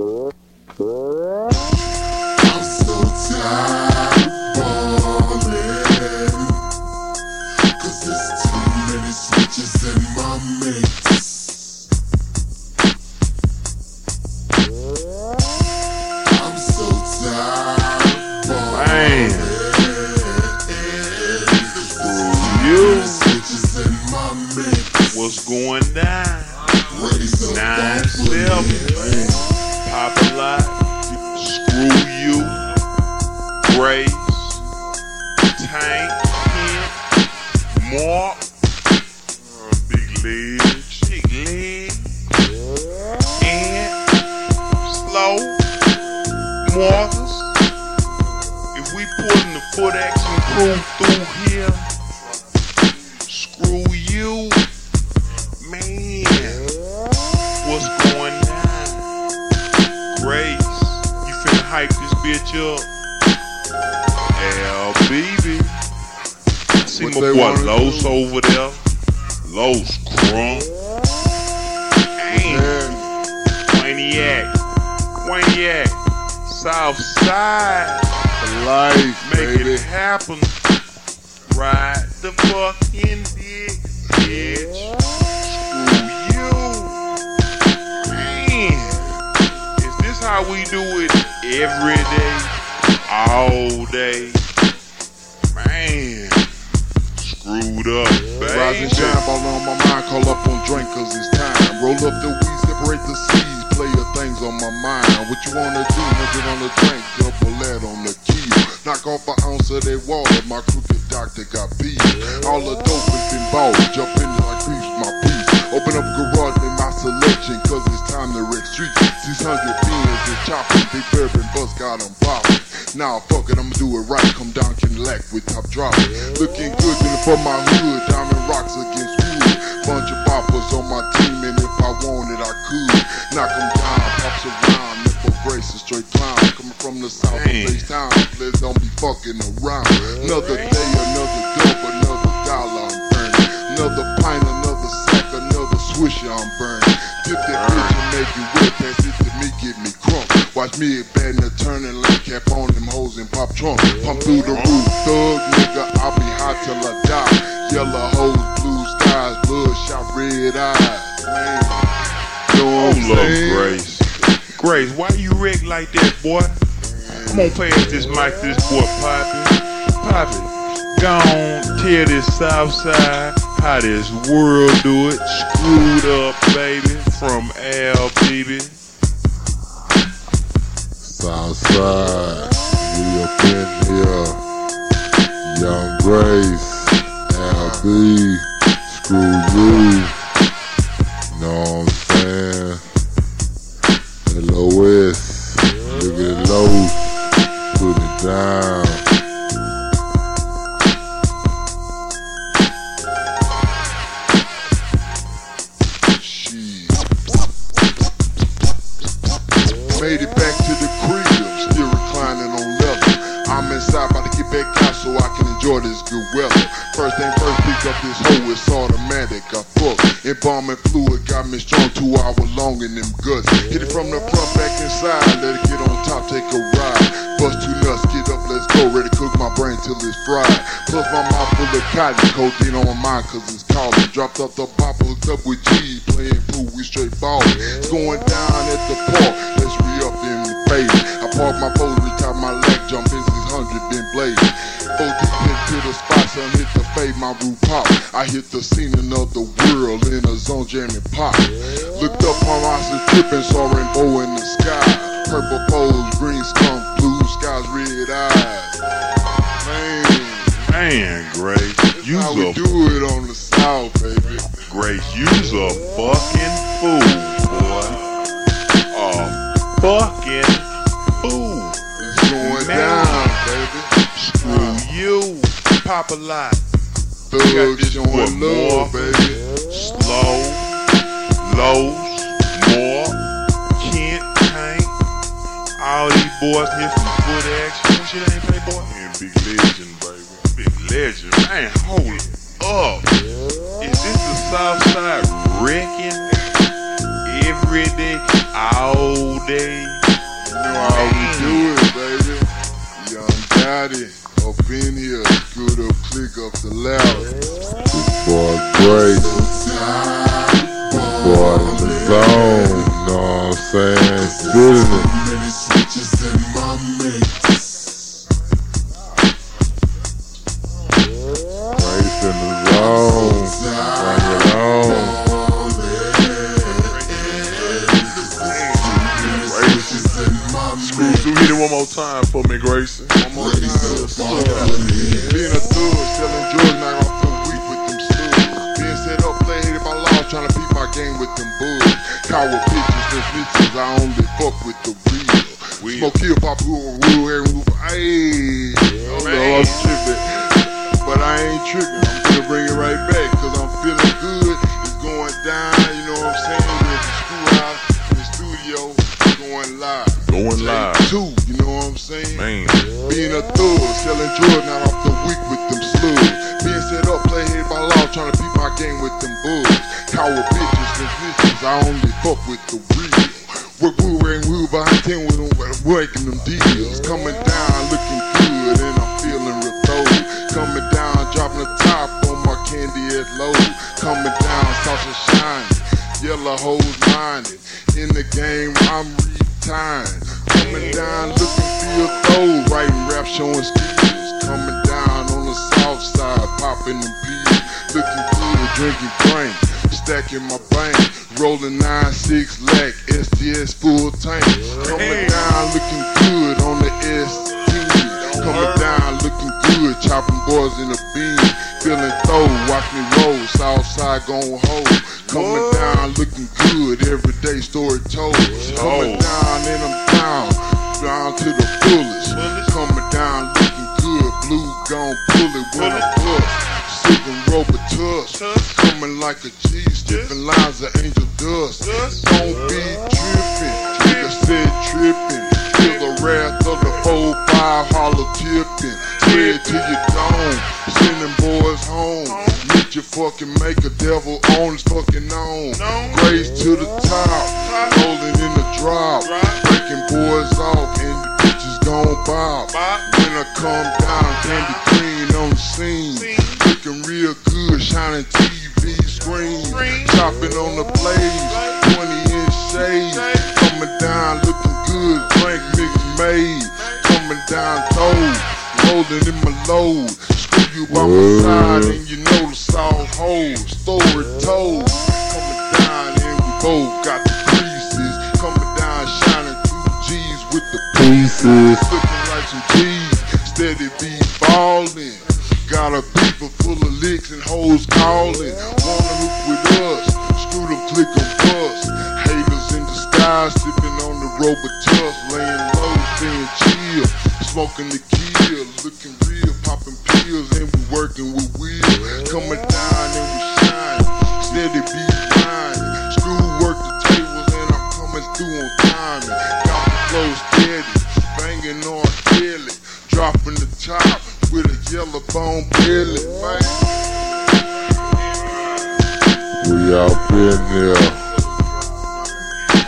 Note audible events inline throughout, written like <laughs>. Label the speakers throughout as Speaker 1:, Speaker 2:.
Speaker 1: I'm so tired there's too many switches in my mix. I'm so tired.
Speaker 2: You, what's going down? Nine
Speaker 1: on
Speaker 2: Pop lot. Screw you. Grace. Tank. Mark. Uh, big legs. Big legs. And slow. Marcus. If we putting the foot action crew through here, screw you. Bitch up. LBB. I see
Speaker 3: What
Speaker 2: my boy Los
Speaker 3: do?
Speaker 2: over there. Los.
Speaker 3: Yeah,
Speaker 2: Waniac. Waniac. South Side.
Speaker 3: life,
Speaker 2: Make
Speaker 3: baby.
Speaker 2: it happen. Ride the fucking dick, bitch. How we do it every day? All day? Man. Screwed up,
Speaker 3: Rise and shine, ball on my mind, call up on drink cause it's time. Roll up the weed, separate the seeds, Play player things on my mind. What you wanna do, hundred on the drink, double lead on the key. Knock off an ounce of that water, my crooked doctor got beat. All the dope has been bought, jump in like creeps, my piece. Open up garage, selection, cause it's time to wreck streets. 600 beans is chopping, big bourbon buzz got 'em popping. Now fuck it, I'ma do it right, come down Cadillac with top dropping. Looking good in for my hood, diamond rocks against wood. Bunch of boppers on my team, and if I wanted, I could. Knock 'em down, pops around, nipple brace, a straight clown. Coming from the south. Face Town, please don't be fucking around. Another day, another dub, another dollar I'm burning. Another pint, another sack, another swisher I'm burning. Dip that bitch and make it wet, pass it to me, get me crunk. Watch me at bad and turn and lay cap on them hoes and pop trunk. Pump through the roof, thug nigga, I'll be hot till I die. Yellow hoes, blue skies, bloodshot red eyes. Man, you know what I'm
Speaker 2: Hold? Grace. Grace, why you wreck like that, boy? I'm gon' on, pass this mic to this boy, Poppy. Poppy, go on, tear this south side. How this world do it. Screwed up, baby. From Al, baby.
Speaker 3: Southside, we up in here. Young Grace, LB, screw you. Plus my mouth full of cotton, codeine on my cause it's calling. Dropped up the pop, hooked up with G, playing pool, we straight ballin'. It's going down at the park, let's re up in the fade. I park my pole, retire my leg, jump in 600, been blazing. Deep into the spot, son, hit the fade, my roof pop. I hit the scene of the world in a zone jamming pop. Looked up on my tripping, saw rainbow in the sky. Purple poles, green skunk, blue skies, red eyes. Man,
Speaker 2: Man, Grace,
Speaker 3: that's
Speaker 2: you's
Speaker 3: how we
Speaker 2: a
Speaker 3: do it on the south, baby.
Speaker 2: Grace, you's a fucking fool, boy. A fucking fool.
Speaker 3: It's going
Speaker 2: Man.
Speaker 3: down, baby.
Speaker 2: Screw you. Pop a lot. this
Speaker 3: showing love,
Speaker 2: more.
Speaker 3: baby.
Speaker 2: Slow, lows, more, Kent, Tank, all these boys here from foot action. Shit ain't play boy? Man, big legend, baby. Big legend. Man, hold up. Is this the South Side wrecking every day, all day.
Speaker 3: You know how we do it, baby. Young Daddy up in here, good up, click up the loud.
Speaker 4: Boy, great. Boy, in the zone. Know what I'm saying? It.
Speaker 5: Time for me, Grayson.
Speaker 3: One more time. Being a thug, selling drugs, now I'm feel weak with them slugs. Being set up, play hated by law, trying to beat my game with them bugs. Coward bitches and bitches, I only fuck with the real. Smoke hip hop, woo, woo, and woo, ayy. Oh, no, I'm tripping. But I ain't tripping. Being a thug, selling drugs, now off the week with them slugs. Being set up, play head by law, trying to beat my game with them bugs. Coward bitches bitches, I only fuck with the real. Woo and woo behind ten with them, working them deals. Coming down, looking good, and I'm feeling throw. Coming down, dropping the top on my candy at low. Coming down, saucer shining, yellow hoes minded. In the game, I'm retired. Coming down, looking feel throw, writing rap, showing skills. Coming down on the south side, popping them pills. Looking good, drinking drink, stacking my bank. Rolling 9-6 lack, STS full tank. Coming down, looking good on the S10. Coming down, looking good, chopping boys in a beam. Feeling throw, watch me roll, south side gon' hold. Coming down, looking good, every day story told. Coming down and I'm down, down to the fullest. Coming down, looking good, blue gon' pull it when I bust. Sipping rubber tusk, coming like a cheese, stiffing lines of angel dust. Don't be tripping, nigga said tripping. Feel the wrath of the 4-5 hollow tipping. Spread to your dome, sending boys home. Meet your fucking maker, devil on his fucking own. Grace to the top, rolling in the drop. Breaking boys off, and the bitches gon' bob. When I come down, candy green on the scene. Looking real good, shining TV screen. Chopping on the blaze, 20 inch shades. Coming down, looking good, rolling in my load. Screw you by my side, and you know the soft holes. Story told. Coming down, and we both got the creases. Coming down, shining two G's with the
Speaker 4: Pieces.
Speaker 3: Looking like some cheese, steady be ballin'. Got a beeper full of licks and hoes callin'. Wanna hook with us, screw them, click them, bust. Haters in disguise, sipping on the Robitussin, laying low, staying chill. Smoking the kill, timing. Got the flow steady, banging on Kelly, dropping the top with a yellow bone man.
Speaker 4: We out in there.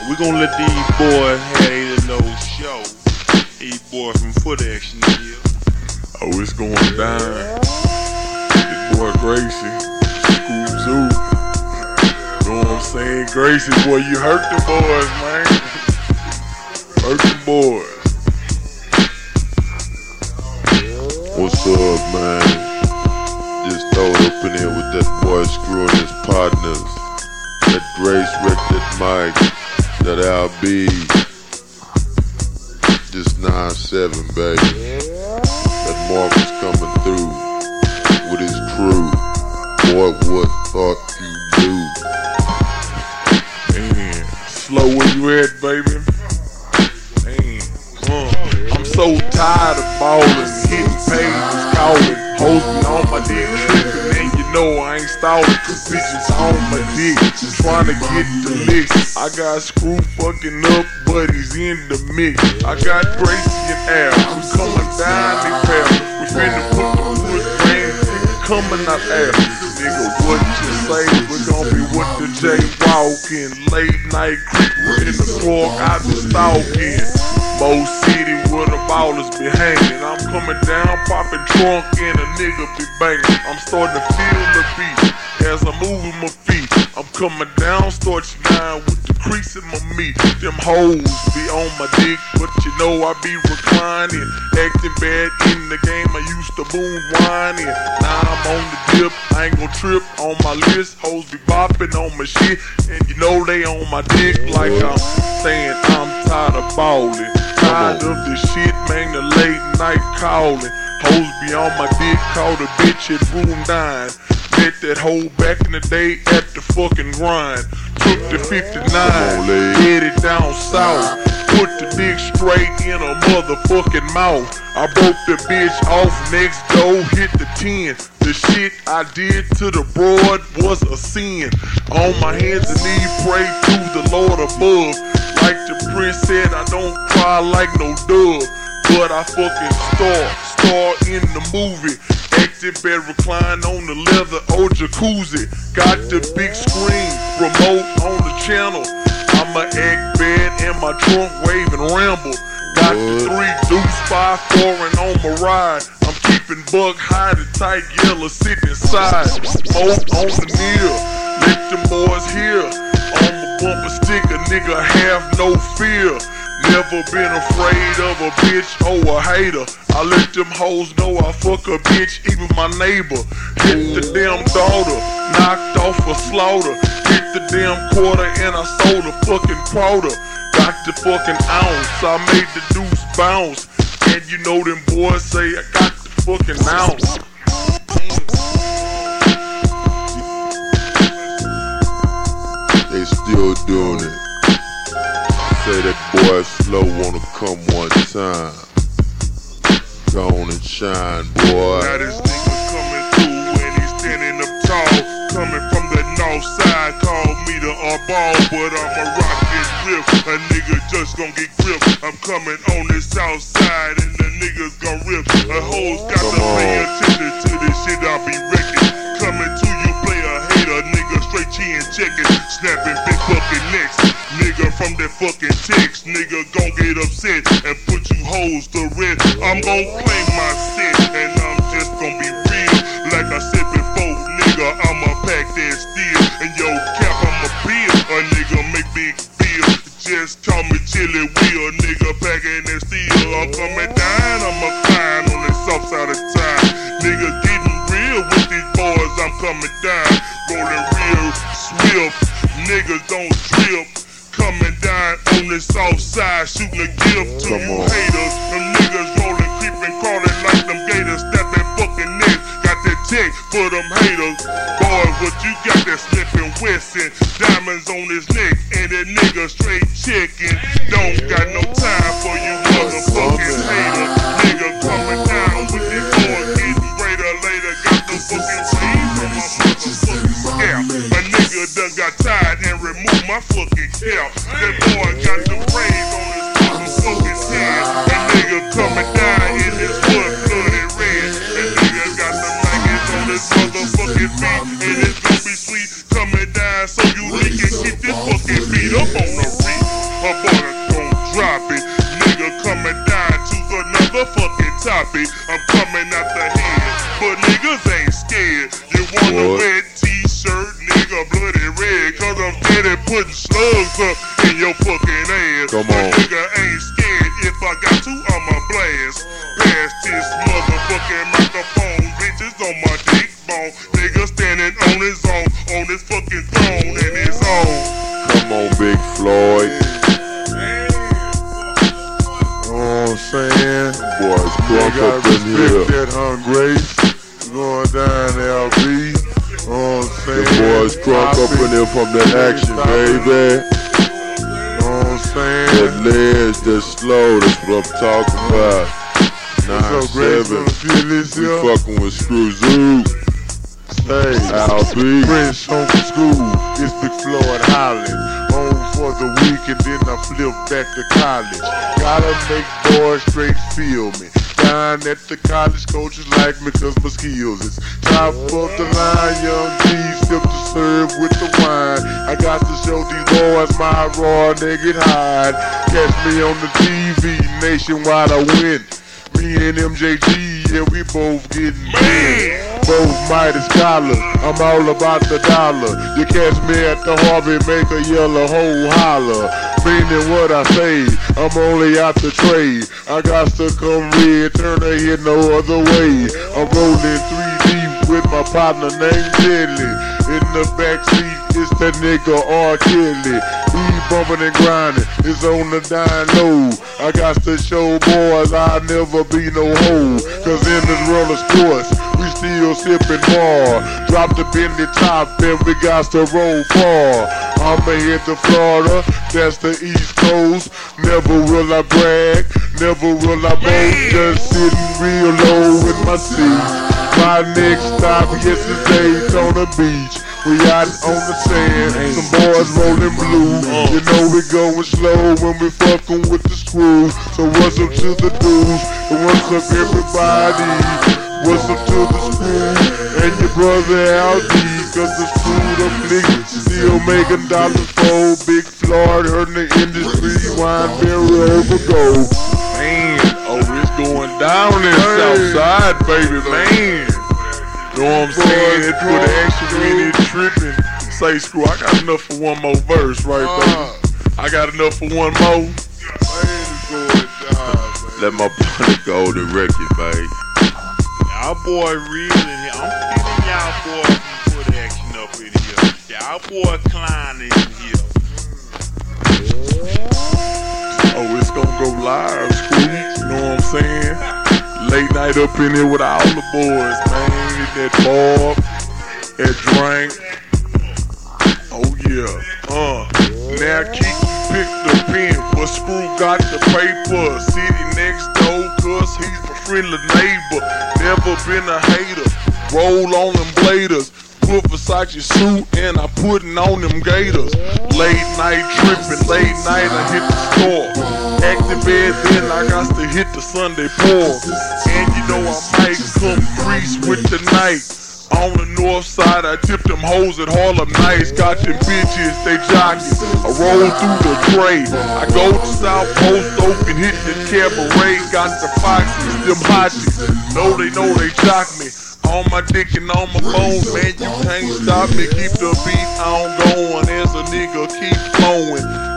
Speaker 2: We gonna let these boys have their little show. These boys from Foot Action here.
Speaker 5: Oh, it's going down. This boy Gracie. Screw Zoo. Know what I'm saying? Gracie, boy, you hurt the boys, man. Boys.
Speaker 4: What's up, man? Just throwed up in here with that boy Screw and his partners. That Grace wrecked that mic. That LB. Just 9-7, baby. That Marcus coming through with his crew. Boy, what thought you do?
Speaker 5: Man, slow where you at, baby? So tired of balling, hitting pages, calling, me on my dick, tripping, and you know I ain't stalling, bitches on my dick, trying to get the licks. I got screw fucking up, buddies in the mix. I got Gracie and Al, we coming down the pair. We finna put the wood man coming out there. Nigga, what you say? We gon' be with the jaywalking, late night creeper in the Clark, I be stalking. Mo City ballers be hanging. I'm coming down, popping trunk, and a nigga be banging. I'm starting to feel the beat as I'm moving my feet. I'm coming down, start you with in my meat. Them hoes be on my dick, but you know I be reclining. Acting bad in the game, I used to boom whining. Now I'm on the dip, I ain't gon' trip on my list. Hoes be bopping on my shit, and you know they on my dick like I'm saying I'm tired of ballin'. Tired of this shit, man, the late night calling. Hoes be on my dick, call the bitch at room nine. Met that hoe back in the day at the fucking grind. Took the 59, headed down south. Put the dick straight in her motherfucking mouth. I broke the bitch off next door, hit the 10. The shit I did to the broad was a sin. On my hands and knees, pray to the Lord above. Like the prince said, I don't cry like no dove. But I fucking star, star in the movie. Acting bed, recline on the leather old jacuzzi. Got the big screen, remote on the channel. I'm a egg bed in my trunk, wave and ramble. Got the three deuce, five foreign on my ride. I'm keeping bug high, the tight yellow sitting inside. Smoke on the near, let them boys hear. On the bumper sticker, nigga have no fear. Never been afraid of a bitch or a hater. I let them hoes know I fuck a bitch, even my neighbor. Hit the damn daughter, knocked off a slaughter. Hit the damn quarter and I sold a fucking quarter. Got the fucking ounce, I made the deuce bounce. And you know them boys say I got the fucking ounce.
Speaker 4: They still doing it. Say that boy slow wanna come one time. Go on and shine, boy.
Speaker 6: Now this nigga coming through and he's standing up tall. Coming from the north side, call me the ball, but I'm a rocket rip. A nigga just gon' get grip. I'm coming on the south side and the niggas gon' rip. A hoes got
Speaker 4: Come
Speaker 6: to pay attention rest. I'm gon' claim my set and I'm just gon' be real. Like I said before, nigga, I'ma pack that steel. And yo, cap, I'ma bill. A nigga make big bill. Just call me Chili Wheel, nigga, packing that steel. I'm coming down, I'ma climb on the south side of town. Nigga, getting real with these boys, I'm coming down. Rolling real swift, niggas don't trip. Coming down on the south side, shooting a gift to
Speaker 4: Come
Speaker 6: you
Speaker 4: on.
Speaker 6: haters. For them haters. Boy, what you got that slipping Wesson? Diamonds on his neck, and that nigga straight chicken. Don't got no time for you motherfucking haters. Nigga coming down with this boy, getting greater later. Got the fucking chain from my motherfucking scalp. My nigga done got tired and removed my fucking cap. That boy got the topic. I'm coming out the head, but niggas ain't scared. You want a red t-shirt, nigga, bloody red. Cause I'm steady putting slugs up in your fucking ass.
Speaker 4: Come
Speaker 6: But
Speaker 4: on.
Speaker 6: nigga ain't scared. If I got to, I'ma blast.
Speaker 4: Baby.
Speaker 7: You know what I'm
Speaker 4: That
Speaker 7: saying?
Speaker 4: ledge, that slow, that's what I'm talking about.
Speaker 7: So Grace
Speaker 4: 9-7.
Speaker 7: gonna feel this
Speaker 4: We fucking with Screw Zoo.
Speaker 7: Hey.
Speaker 4: Al B.
Speaker 7: Fresh home from school, it's Big Floyd Holland. Home for the week and then I flip back to college. Gotta make boys straight feel me. Down at the college coaches like me cause my skills is top of the line. Young G sip to serve with the wine. I got to show these boys my raw naked hide. Catch me on the TV, nationwide I win. Me and MJG, yeah, we both getting big. Both mighty scholars, I'm all about the dollar. You catch me at the Harvey, make a yellow hole holler. Meaning what I say, I'm only out the trade. I got to come red, turn her head no other way. I'm rolling three deep with my partner named Jelly. In the backseat, it's that nigga R. Kelly. He bumping and grinding, it's on the dying low. I got to show boys I'll never be no hoe. Cause in this world of sports, we still sipping more. Drop the Bentley top and we got to roll far. I'ma hit to Florida, that's the East Coast. Never will I brag, never will I boast. Just sitting real low in my seat. My next stop yesterday's on the beach. We out on the sand, some boys rolling blue. Oh. You know we going slow when we fucking with the screw. So what's up to the dudes? And what's up everybody? What's up to the screw? And your brother Aldi, cause the screwed up niggas still making dollars for Big Floyd, hurting the industry, wine barrel over gold.
Speaker 5: Man, oh, it's going down in Southside, baby, man. You know what I'm saying? Put the extra in it, tripping. Say, screw, I got enough for one more verse, right, baby? I got enough for one more.
Speaker 4: Let my brother go to record, man.
Speaker 2: Y'all boy real in here. I'm feeling y'all boys some put action up in here. Y'all boy Klein in here.
Speaker 5: Oh, it's gonna go live, screw. You know what I'm saying? Late night up in here with all the boys, man. That Bob, that drink. Oh yeah. Uh. Now keep pick the pen, but Screw got the paper. Friendly neighbor. Never been a hater. Roll on them bladers. Put Versace suit and I putting on them gators. Late night tripping, late night I hit the store. Active bed, then I got to hit the Sunday pour. And you know I might come grease with the night. On the north side, I tip them hoes at Harlem Nights. Got them bitches, they jockin'. I roll through the tray. I go to South Post Oak and hit the cabaret. Got the foxes, them hotchies. Know they know they jock me. On my dick and on my bones, man, you can't stop me. Keep the beat on going as a nigga keep flowing.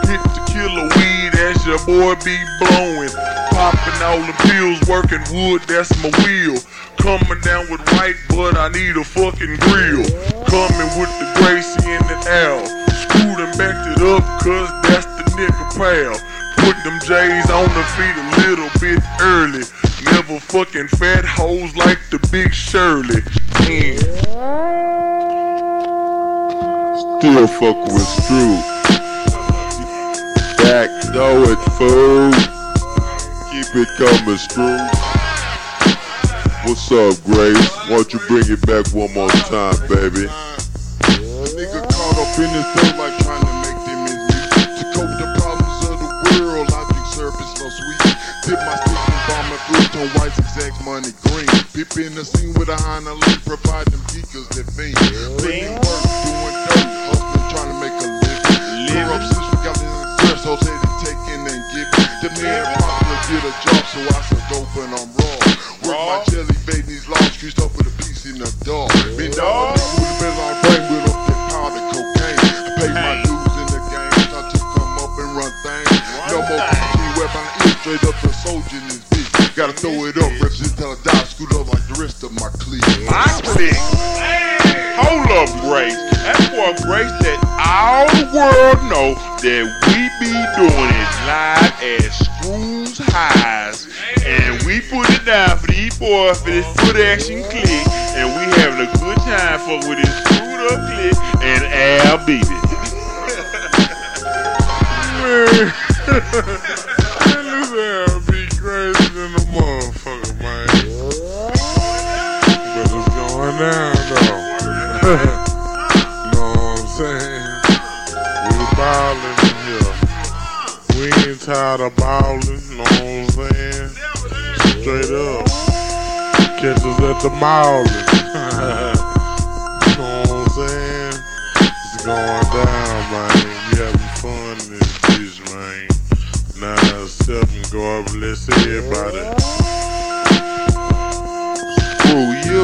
Speaker 5: Your boy be blowing. Popping all the pills, working wood, that's my wheel. Coming down with white, but I need a fucking grill. Coming with the Gracie and the L. Screwed and backed it up, cause that's the nigga pal. Put them J's on the feet a little bit early. Never fucking fat hoes like the big Shirley.
Speaker 4: Still fuck with Screw. Back know it, fool. Keep it coming, Screw. What's up, Grace? Why don't you bring it back one more time, baby?
Speaker 3: A nigga caught up in his flow like trying to make them his. To cope the problems of the world, think surface no sweet. Dip my stick and bomb and fruit on white exact money green. Pip in the scene with a hind provide them geekers that fiend. Putting that
Speaker 2: we be doing it live at Screws Highs. And we put it down for these boys for this foot action click. And we having a good time fuck with this screwed up click and Al beat it.
Speaker 7: Man, <laughs> this air be crazy than a motherfucker, man. But it's going down, though. <laughs> tired of ballin', know what I'm saying? Straight up. Catch us at the mall. <laughs> know what I'm saying? It's going down, man. We having fun in this bitch, man. Nine seven, go up, let's see about it.
Speaker 2: Screw you.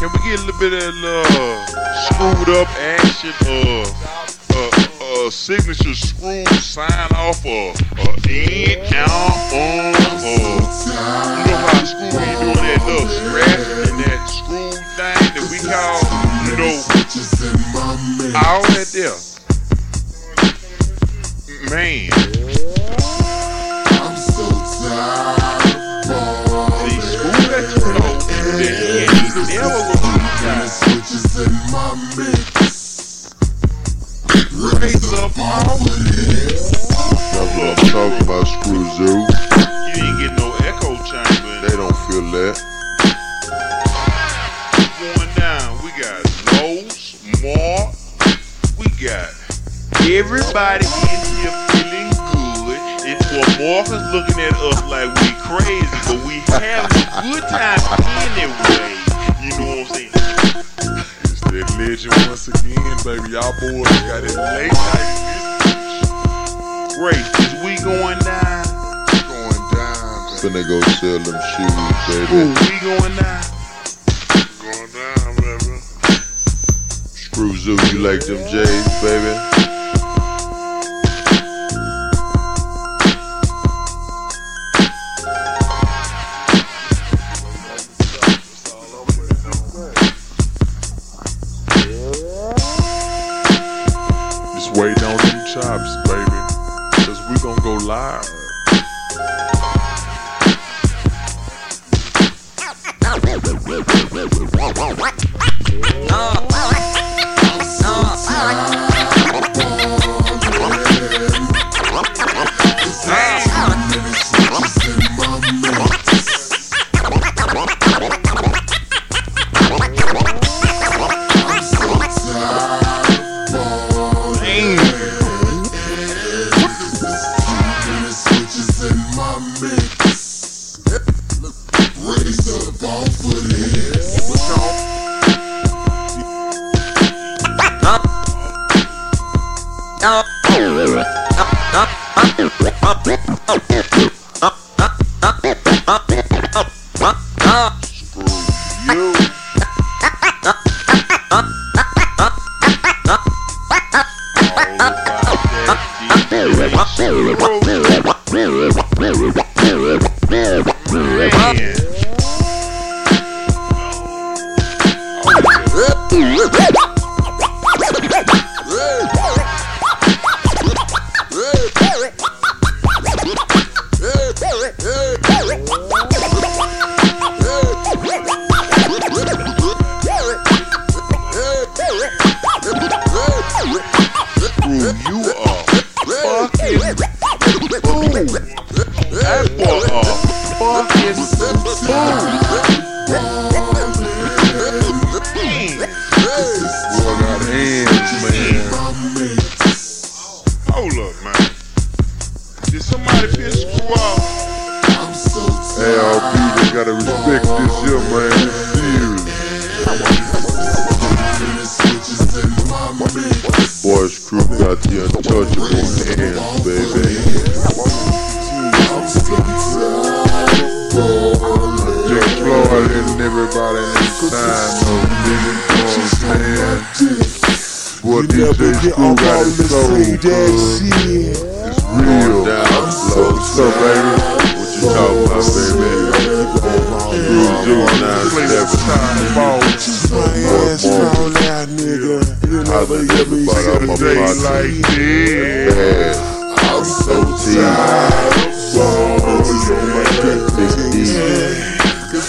Speaker 2: Can we get a little bit of uh, screwed up action? Uh, uh, signature screw sign off uh, uh, in, out, on, uh, you know how screw be doing that little scratch and that screw thing that we call, you know, all that there. Man,
Speaker 1: I'm so tired of
Speaker 2: the screw that you know that he ain't never gonna
Speaker 1: my mix.
Speaker 2: Raise up all
Speaker 4: That's what I'm talking about, Screw Zoo.
Speaker 2: You ain't get no echo chamber.
Speaker 4: They don't feel that.
Speaker 2: going down. We got Lowe's, Mark. We got everybody in here feeling good. It's for Marcus looking at us like we crazy, but we having a good time anyway. You know what I'm saying?
Speaker 7: It's that legend once again, baby. Y'all boys got it late night in this
Speaker 2: Great. Is we going down?
Speaker 3: It's going down, baby.
Speaker 4: Finna go sell them shoes, baby.
Speaker 2: Ooh, we going down?
Speaker 7: Going down, baby.
Speaker 4: Screw Zoo, you like them J's, baby?
Speaker 7: Chops, baby. Cause we gonna go live.
Speaker 2: You. Screw you up. Boy,
Speaker 3: DJ Screw got his soul, cuz. It's real.
Speaker 4: Down, slow,
Speaker 3: What's up, baby?
Speaker 4: What you talking about, baby? Screw Zoo, nine seven.
Speaker 3: Time ball.
Speaker 4: Holla at everybody, I'm a
Speaker 3: Day
Speaker 4: partner.
Speaker 3: like this.
Speaker 4: Bad.
Speaker 1: I'm so
Speaker 4: T.
Speaker 1: tired of balling.
Speaker 4: Big D.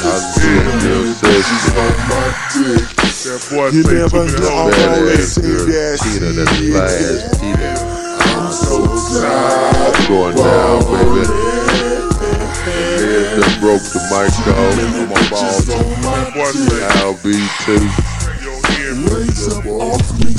Speaker 4: I'll see you session.
Speaker 1: On my dick.
Speaker 3: That boy say to me, hold on.
Speaker 4: Badass girl, Tina, that's fly ass Tina.
Speaker 1: I'm so tired.
Speaker 4: Going down, baby. Head that broke the mic off. I'm a ball.
Speaker 3: That boy say,
Speaker 4: I'll be too.
Speaker 3: your
Speaker 1: Raise up off me,